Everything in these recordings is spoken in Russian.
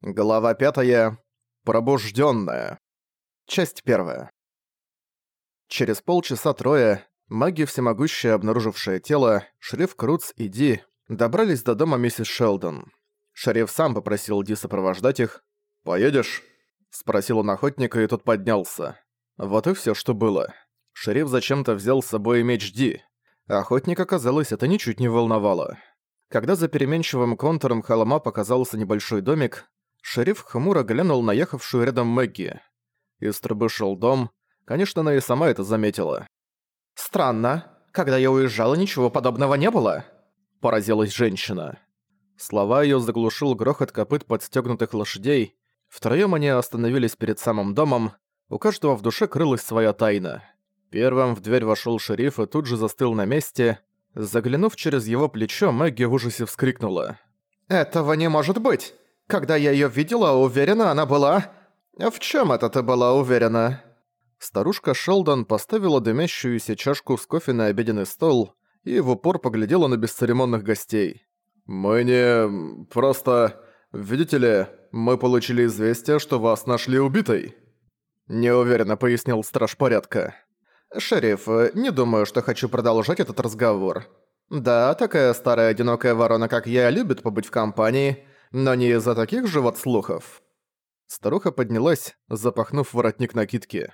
Глава 5. Пробужденная. Часть 1. Через полчаса трое, маги всемогущие, обнаружившие тело, шериф Круц и Ди, добрались до дома миссис Шелдон. Шериф сам попросил Ди сопровождать их. «Поедешь?» – спросил он охотника, и тот поднялся. Вот и все, что было. Шериф зачем-то взял с собой меч Ди. Охотник, оказалось, это ничуть не волновало. Когда за переменчивым контуром холма показался небольшой домик, Шериф хмуро глянул на ехавшую рядом Мэгги. Из трубы шел дом. Конечно, она и сама это заметила. «Странно. Когда я уезжала, ничего подобного не было», – поразилась женщина. Слова её заглушил грохот копыт подстёгнутых лошадей. Втроём они остановились перед самым домом. У каждого в душе крылась своя тайна. Первым в дверь вошёл шериф и тут же застыл на месте. Заглянув через его плечо, Мэгги в ужасе вскрикнула. «Этого не может быть! Когда я её видела, уверена, она была... В чём это ты была уверена?» Старушка Шелдон поставила дымящуюся чашку с кофе на обеденный стол и в упор поглядела на бесцеремонных гостей. «Мы не... просто... Видите ли, мы получили известие, что вас нашли убитой». Неуверенно пояснил страж порядка. «Шериф, не думаю, что хочу продолжать этот разговор. Да, такая старая одинокая ворона, как я, любит побыть в компании, но не из-за таких же вот слухов». Старуха поднялась, запахнув воротник накидки.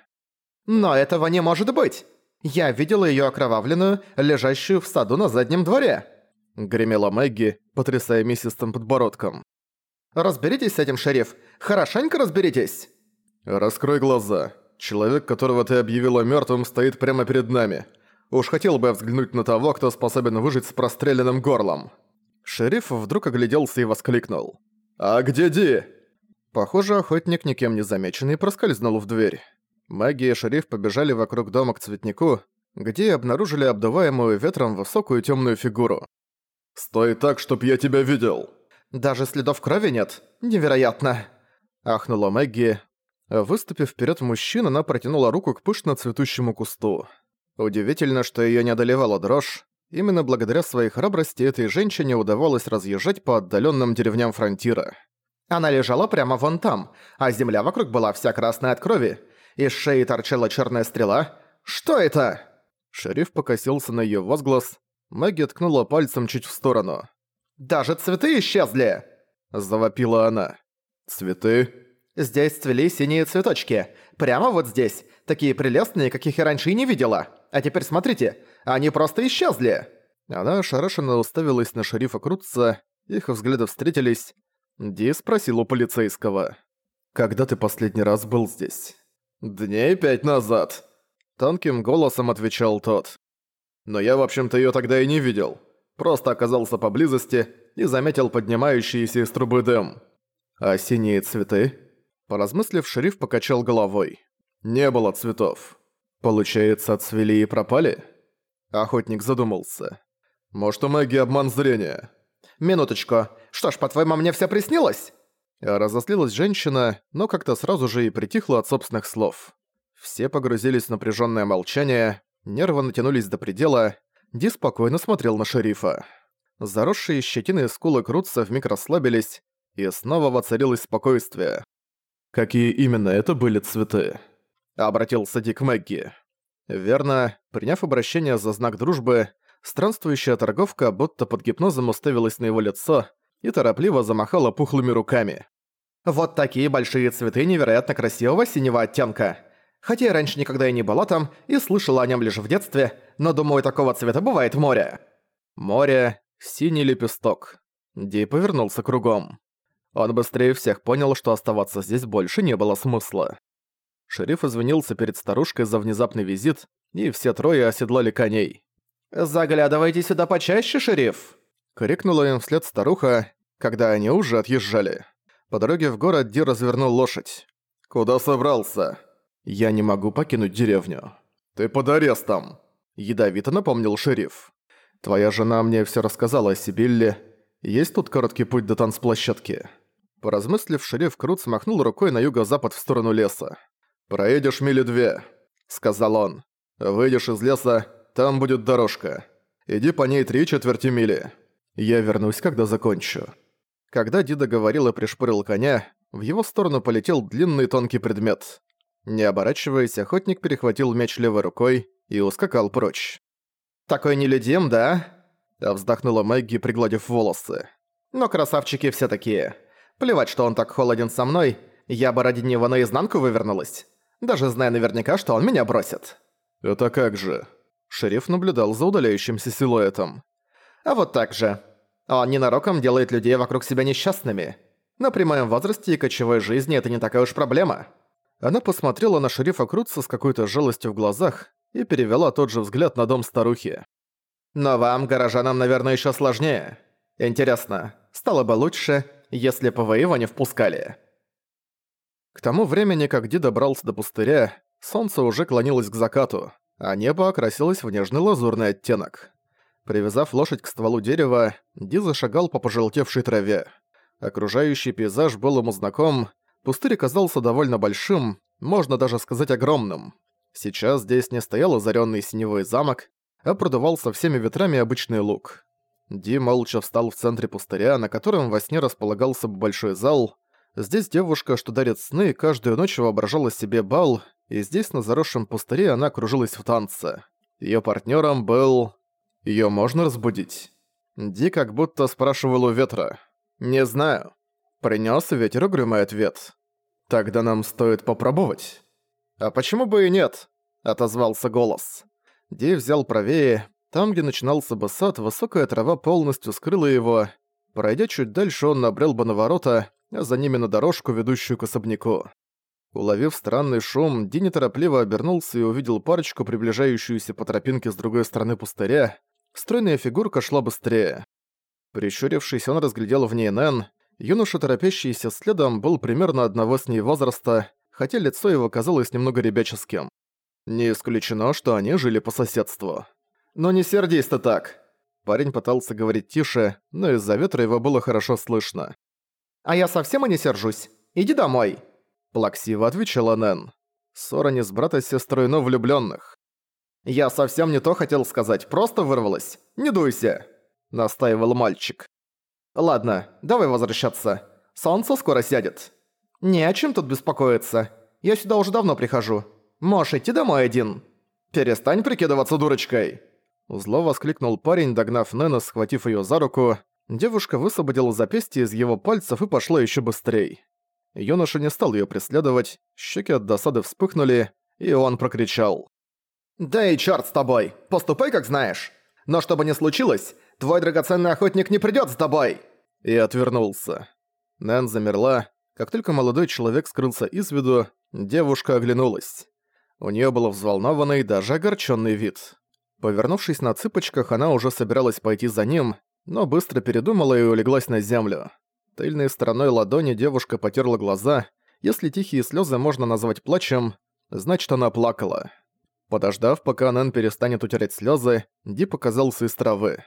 «Но этого не может быть! Я видела её окровавленную, лежащую в саду на заднем дворе!» Гремела Мэгги, потрясая миссистым подбородком. «Разберитесь с этим, шериф! Хорошенько разберитесь!» «Раскрой глаза. Человек, которого ты объявила мёртвым, стоит прямо перед нами. Уж хотел бы взглянуть на того, кто способен выжить с простреленным горлом». Шериф вдруг огляделся и воскликнул. «А где Ди?» Похоже, охотник никем не замеченный проскользнул в дверь. Маги и шериф побежали вокруг дома к цветнику, где обнаружили обдуваемую ветром высокую темную фигуру. «Стой так, чтоб я тебя видел!» «Даже следов крови нет? Невероятно!» Ахнула Мэгги. Выступив вперед мужчина, она протянула руку к пышно цветущему кусту. Удивительно, что ее не одолевала дрожь. Именно благодаря своей храбрости этой женщине удавалось разъезжать по отдаленным деревням фронтира. Она лежала прямо вон там, а земля вокруг была вся красная от крови. Из шеи торчала черная стрела. Что это? Шериф покосился на ее возглас. Мэгги ткнула пальцем чуть в сторону. «Даже цветы исчезли!» Завопила она. «Цветы?» «Здесь цвели синие цветочки. Прямо вот здесь. Такие прелестные, каких я раньше и не видела. А теперь смотрите, они просто исчезли!» Она ошарашенно уставилась на шерифа Крутца, их взгляды встретились. Ди спросил у полицейского. «Когда ты последний раз был здесь?» «Дней пять назад», — тонким голосом отвечал тот. «Но я, в общем-то, её тогда и не видел. Просто оказался поблизости и заметил поднимающиеся из трубы дым. А синие цветы?» Поразмыслив, шериф покачал головой. «Не было цветов. Получается, отцвели и пропали?» Охотник задумался. «Может, у магии обман зрения?» «Минуточку. Что ж, по-твоему, мне всё приснилось?» Разослилась женщина, но как-то сразу же и притихла от собственных слов. Все погрузились в напряжённое молчание, нервы натянулись до предела, Ди спокойно смотрел на шерифа. Заросшие щетины скулы Крутца вмиг расслабились, и снова воцарилось спокойствие. «Какие именно это были цветы?» — обратился Ди к Мэгги. Верно, приняв обращение за знак дружбы, странствующая торговка будто под гипнозом уставилась на его лицо и торопливо замахала пухлыми руками. «Вот такие большие цветы невероятно красивого синего оттенка. Хотя я раньше никогда и не была там, и слышала о нем лишь в детстве, но думаю, такого цвета бывает море». Море, синий лепесток. Ди повернулся кругом. Он быстрее всех понял, что оставаться здесь больше не было смысла. Шериф извинился перед старушкой за внезапный визит, и все трое оседлали коней. «Заглядывайте сюда почаще, шериф!» — крикнула им вслед старуха, когда они уже отъезжали. По дороге в город Ди развернул лошадь. «Куда собрался?» «Я не могу покинуть деревню». «Ты под арестом!» — ядовито напомнил шериф. «Твоя жена мне все рассказала о Сибилле. Есть тут короткий путь до танцплощадки?» Поразмыслив, шериф Крут смахнул рукой на юго-запад в сторону леса. «Проедешь мили две», — сказал он. «Выйдешь из леса, там будет дорожка. Иди по ней три четверти мили. Я вернусь, когда закончу». Когда Дида говорил и пришпорил коня, в его сторону полетел длинный тонкий предмет. Не оборачиваясь, охотник перехватил меч левой рукой и ускакал прочь. «Такой нелюдим, да?» вздохнула Мэгги, пригладив волосы. «Но красавчики все такие. Плевать, что он так холоден со мной, я бы ради него наизнанку вывернулась, даже зная наверняка, что он меня бросит». «Это как же?» Шериф наблюдал за удаляющимся силуэтом. «А вот так же. Он ненароком делает людей вокруг себя несчастными. Но при моем возрасте и кочевой жизни это не такая уж проблема». Она посмотрела на шерифа Крутса с какой-то жалостью в глазах и перевела тот же взгляд на дом старухи. «Но вам, горожанам, наверное, еще сложнее. Интересно, стало бы лучше, если бы вы его не впускали?» К тому времени, как Ди добрался до пустыря, солнце уже клонилось к закату, а небо окрасилось в нежный лазурный оттенок. Привязав лошадь к стволу дерева, Ди зашагал по пожелтевшей траве. Окружающий пейзаж был ему знаком, пустырь казался довольно большим, можно даже сказать огромным. Сейчас здесь не стоял озаренный синевой замок, а продувался всеми ветрами обычный луг. Ди молча встал в центре пустыря, на котором во сне располагался большой зал. Здесь девушка, что дарит сны, каждую ночь воображала себе бал, и здесь на заросшем пустыре она кружилась в танце. Её партнёром был... Её можно разбудить? Ди как будто спрашивал у ветра. «Не знаю». Принёс ветер угрюмый ответ. «Тогда нам стоит попробовать». «А почему бы и нет?» — отозвался голос. Ди взял правее. Там, где начинался бы сад, высокая трава полностью скрыла его. Пройдя чуть дальше, он набрел бы на ворота, а за ними на дорожку, ведущую к особняку. Уловив странный шум, Ди неторопливо обернулся и увидел парочку, приближающуюся по тропинке с другой стороны пустыря. Стройная фигурка шла быстрее. Прищурившись, он разглядел в ней Нэн. Юноша, торопящийся следом, был примерно одного с ней возраста, хотя лицо его казалось немного ребяческим. Не исключено, что они жили по соседству. «Но не сердись ты так!» Парень пытался говорить тише, но из-за ветра его было хорошо слышно. «А я совсем и не сержусь. Иди домой!» Плаксиво отвечала Нэн. Ссора не с брата с сестрой, но влюблённых. «Я совсем не то хотел сказать, просто вырвалась. Не дуйся!» Настаивал мальчик. «Ладно, давай возвращаться. Солнце скоро сядет». «Не о чем тут беспокоиться. Я сюда уже давно прихожу. Можешь идти домой один». «Перестань прикидываться дурочкой!» Зло воскликнул парень, догнав Нэна, схватив её за руку. Девушка высвободила запястье из его пальцев и пошла ещё быстрей. Юноша не стал её преследовать, щеки от досады вспыхнули, и он прокричал. «Да и чёрт с тобой! Поступай, как знаешь! Но что бы ни случилось, твой драгоценный охотник не придёт с тобой!» И отвернулся. Нэн замерла. Как только молодой человек скрылся из виду, девушка оглянулась. У неё был взволнованный, даже огорчённый вид. Повернувшись на цыпочках, она уже собиралась пойти за ним, но быстро передумала и улеглась на землю. Тыльной стороной ладони девушка потерла глаза. Если тихие слезы можно назвать плачем, значит она плакала. Подождав, пока Нэн перестанет утирать слезы, Ди показался из травы.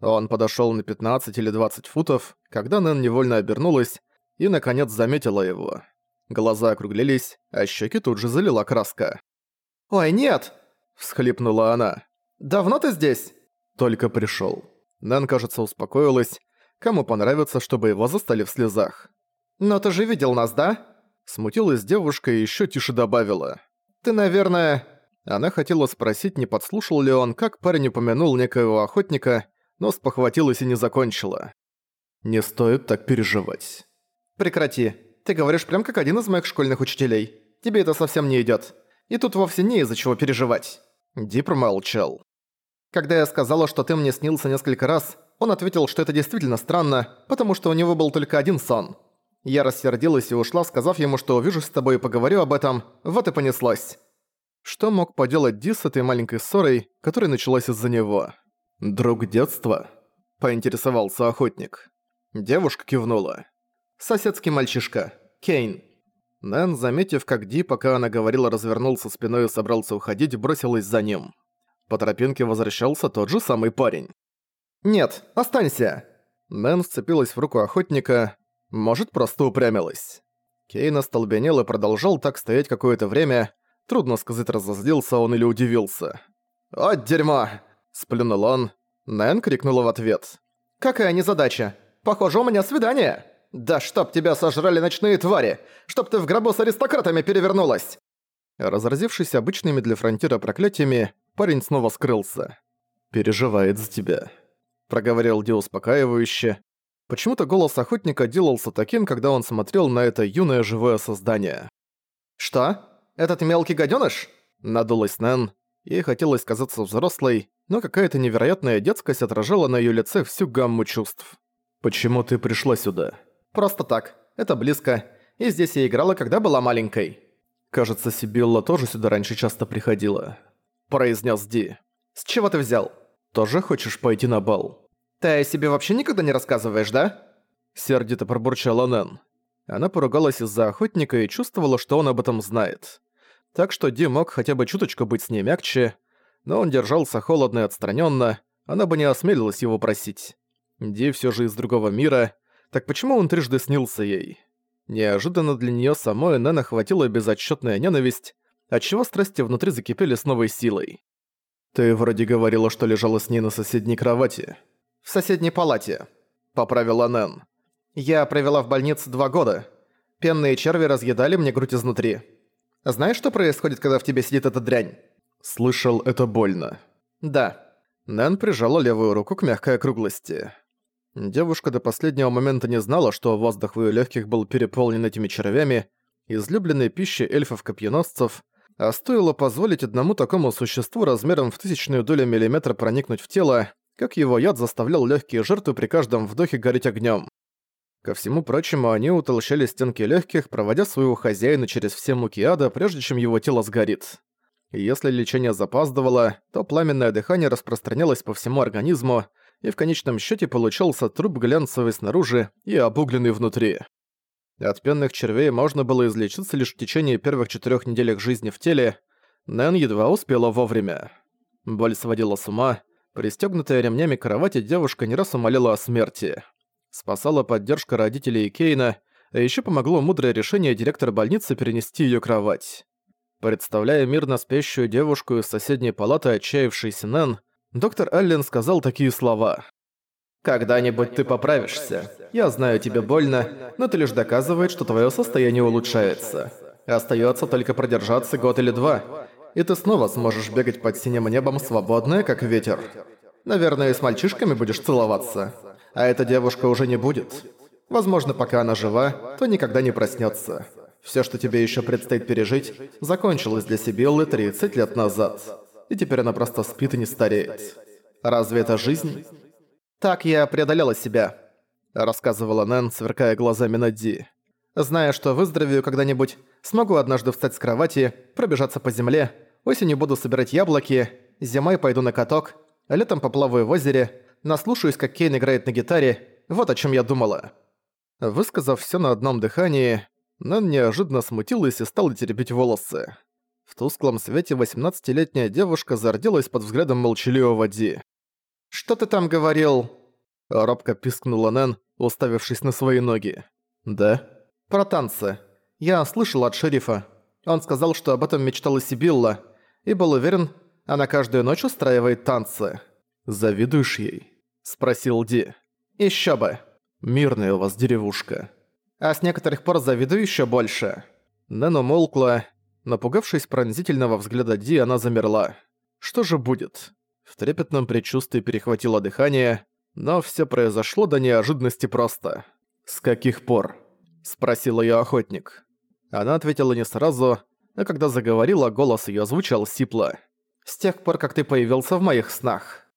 Он подошел на 15 или 20 футов, когда Нэн невольно обернулась и, наконец, заметила его. Глаза округлились, а щеки тут же залила краска. «Ой, нет!» – всхлипнула она. «Давно ты здесь?» Только пришел. Нэн, кажется, успокоилась, Кому понравится, чтобы его застали в слезах. «Но ты же видел нас, да?» Смутилась девушка и ещё тише добавила. «Ты, наверное...» Она хотела спросить, не подслушал ли он, как парень упомянул некоего охотника, но спохватилась и не закончила. «Не стоит так переживать». «Прекрати. Ты говоришь прям как один из моих школьных учителей. Тебе это совсем не идёт. И тут вовсе не из-за чего переживать». Ди промолчал. «Когда я сказала, что ты мне снился несколько раз, он ответил, что это действительно странно, потому что у него был только один сон. Я рассердилась и ушла, сказав ему, что увижусь с тобой и поговорю об этом, вот и понеслась. Что мог поделать Ди с этой маленькой ссорой, которая началась из-за него? «Друг детства?» – поинтересовался охотник. Девушка кивнула. «Соседский мальчишка. Кейн». Нэн, заметив, как Ди, пока она говорила, развернулся спиной и собрался уходить, бросилась за ним. По тропинке возвращался тот же самый парень. «Нет, останься!» Нэн вцепилась в руку охотника, может, просто упрямилась. Кейн остолбенел и продолжал так стоять какое-то время. Трудно сказать, разозлился он или удивился. «О, дерьмо!» – сплюнул он. Нэн крикнула в ответ. «Какая незадача? Похоже, у меня свидание!» Да чтоб тебя сожрали ночные твари! Чтоб ты в гробу с аристократами перевернулась!» Разразившись обычными для фронтира проклятиями, парень снова скрылся. «Переживает за тебя», — проговорил Ди успокаивающе. Почему-то голос охотника делался таким, когда он смотрел на это юное живое создание. «Что? Этот мелкий гадёныш?» — надулась Нэн. Ей хотелось казаться взрослой, но какая-то невероятная детскость отражала на её лице всю гамму чувств. «Почему ты пришла сюда?» «Просто так. Это близко. И здесь я играла, когда была маленькой». «Кажется, Сибилла тоже сюда раньше часто приходила», — произнес Ди. «С чего ты взял?» «Тоже хочешь пойти на бал?» «Ты о себе вообще никогда не рассказываешь, да?» Сердито пробурчала Нэн. Она поругалась из-за охотника и чувствовала, что он об этом знает. Так что Ди мог хотя бы чуточку быть с ней мягче, но он держался холодно и отстраненно, она бы не осмелилась его просить. Ди все же из другого мира, так почему он трижды снился ей? Неожиданно для нее самой Нэн охватила безотчетная ненависть, отчего страсти внутри закипели с новой силой. «Ты вроде говорила, что лежала с ней на соседней кровати». «В соседней палате», — поправила Нэн. «Я провела в больнице два года. Пенные черви разъедали мне грудь изнутри. Знаешь, что происходит, когда в тебе сидит эта дрянь?» «Слышал, это больно». «Да». Нэн прижала левую руку к мягкой округлости. Девушка до последнего момента не знала, что воздух в её легких был переполнен этими червями, излюбленной пищей эльфов-копьеносцев, а стоило позволить одному такому существу размером в тысячную долю миллиметра проникнуть в тело, как его яд заставлял легкие жертвы при каждом вдохе гореть огнем. Ко всему прочему, они утолщали стенки легких, проводя своего хозяина через все муки ада, прежде чем его тело сгорит. И если лечение запаздывало, то пламенное дыхание распространялось по всему организму, и в конечном счете получался труп глянцевый снаружи и обугленный внутри. От пенных червей можно было излечиться лишь в течение первых четырех недель жизни в теле, Нэн едва успела вовремя. Боль сводила с ума, пристегнутая ремнями к кровати девушка не раз умоляла о смерти. Спасала поддержка родителей Кейна, а еще помогло мудрое решение директора больницы перенести ее кровать. Представляя мирно спящую девушку из соседней палаты отчаявшейся Нэн, доктор Аллен сказал такие слова. «Когда-нибудь ты поправишься. Я знаю, тебе больно, но это лишь доказывает, что твое состояние улучшается. Остается только продержаться год или два, и ты снова сможешь бегать под синим небом свободная, как ветер. Наверное, с мальчишками будешь целоваться. А эта девушка уже не будет. Возможно, пока она жива, то никогда не проснется. Все, что тебе еще предстоит пережить, закончилось для Сибиллы 30 лет назад и теперь она просто спит и не стареет. Разве это жизнь? Так я преодолела себя, рассказывала Нэн, сверкая глазами на Ди. Зная, что выздоровею когда-нибудь, смогу однажды встать с кровати, пробежаться по земле, осенью буду собирать яблоки, зимой пойду на каток, летом поплаваю в озере, наслушаюсь, как Кейн играет на гитаре, вот о чем я думала. Высказав все на одном дыхании, Нэн неожиданно смутилась и стала теребить волосы. В тусклом свете 18-летняя девушка зарделась под взглядом молчаливого Ди. «Что ты там говорил?» Робко пискнула Нэн, уставившись на свои ноги. «Да?» «Про танцы. Я слышал от шерифа. Он сказал, что об этом мечтала Сибилла, и был уверен, она каждую ночь устраивает танцы». «Завидуешь ей?» – спросил Ди. «Ещё бы». «Мирная у вас деревушка». «А с некоторых пор завидую ещё больше». Нэн умолкла, Напугавшись пронзительного взгляда Ди, она замерла. Что же будет? В трепетном предчувствии перехватило дыхание, но все произошло до неожиданности просто. «С каких пор?» – спросил ее охотник. Она ответила не сразу, а когда заговорила, голос ее звучал сипло. «С тех пор, как ты появился в моих снах».